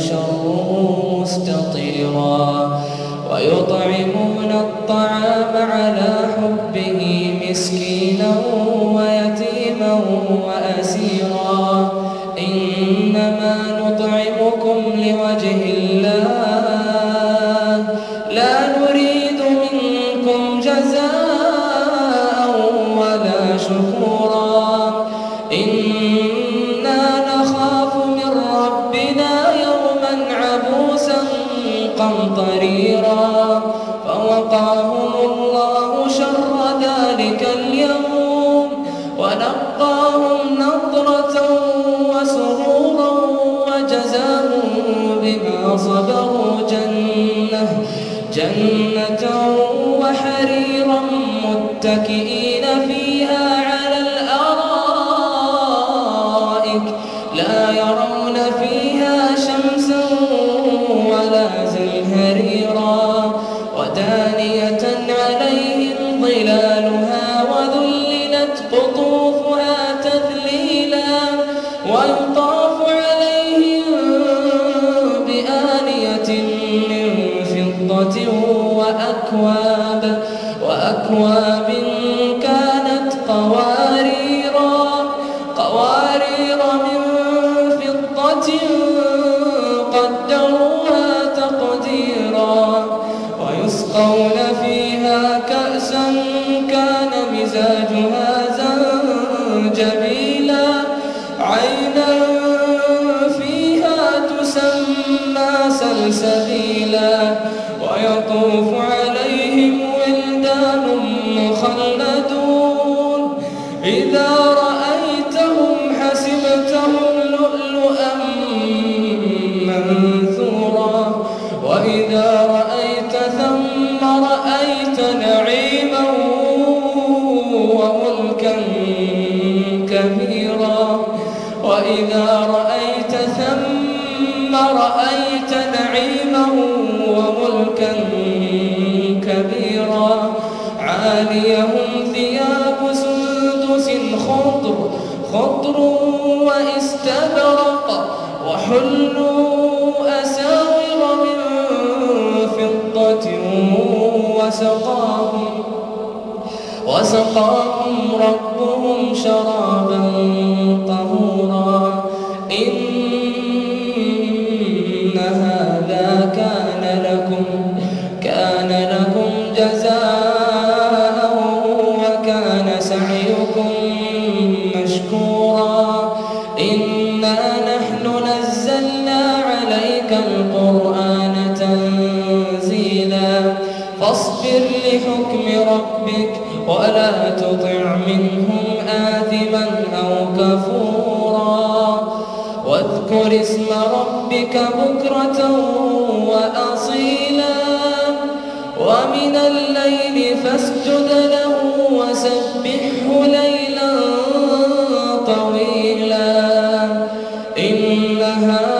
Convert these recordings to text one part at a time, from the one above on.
شره مستطيرا. قمطريرا فوقاهم الله شر ذلك اليوم. ونقاهم نظرة وسرورا وجزاهم بما صبروا جنة جنة وحريرا متكئين فيها على الأرائك. لا يرون فيها وأكواب وأكواب كانت قواريرا قوارير من فضة قدروها تقديرا ويسقون فيها كأسا كان مزاجها زنجبيلا عينا فيها تسمى سلسبيلا ويطوف عليهم وإذا رأيت ثم رأيت نعيما وملكا كبيرا عاليهم ثياب سندس خضر خضر وإستبرق وحلوا إن هذا كان لكم كان لكم جزاء وكان سعيكم مشكورا. إنا نحن نزلنا القرآن تنزيلا. فاصبر لحكم ربك ولا تطع منهم آثما أو كفورا. واذكر اسم ربك بكرة وأصيلا. ومن الليل فاسجد له وسبحه ليلا طويلا. إن هؤلاء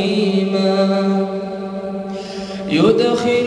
رحيما. يدخل